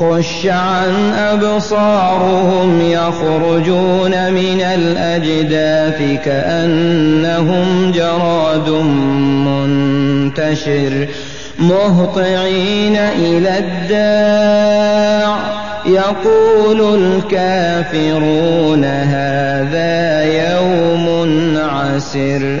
خش عن أبصارهم يخرجون من الأجداث كأنهم جراد منتشر مهطعين إلى الداع. يقول الكافرون هذا يوم عسر.